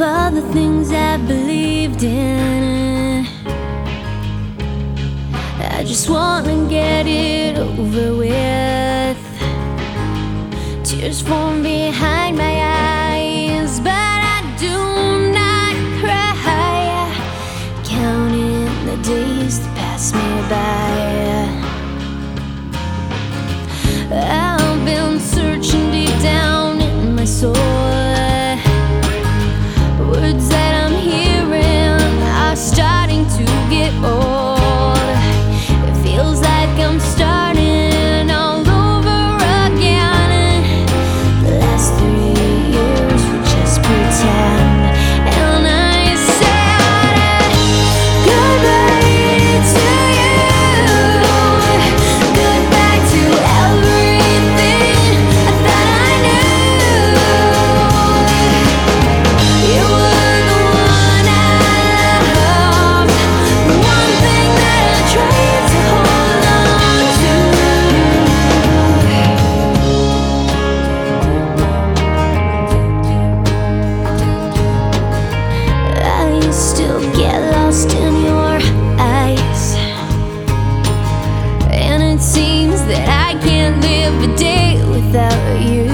of all the things I believed in. I just wanna get it over with. Tears form behind my eyes, but I every day without you.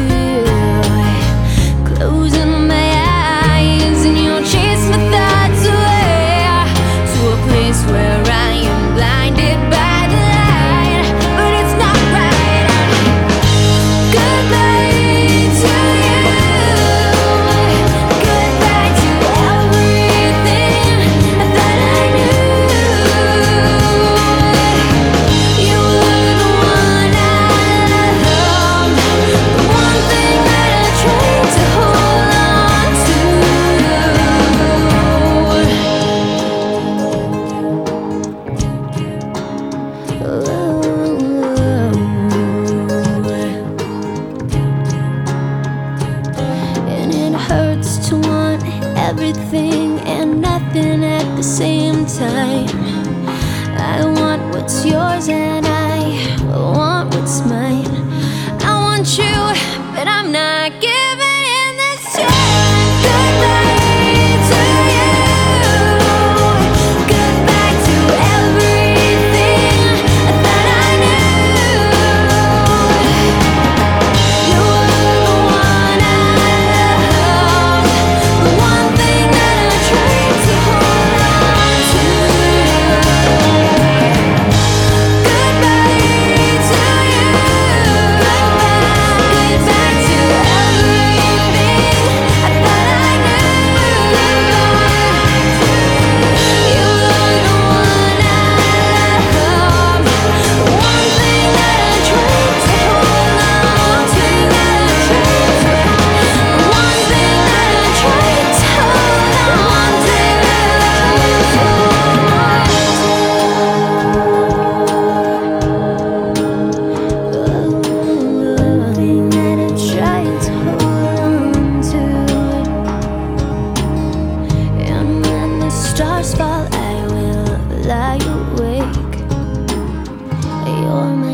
everything at the same time. I want what's yours.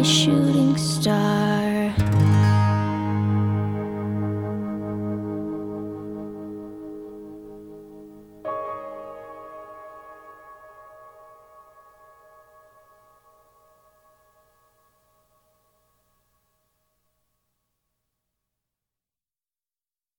也许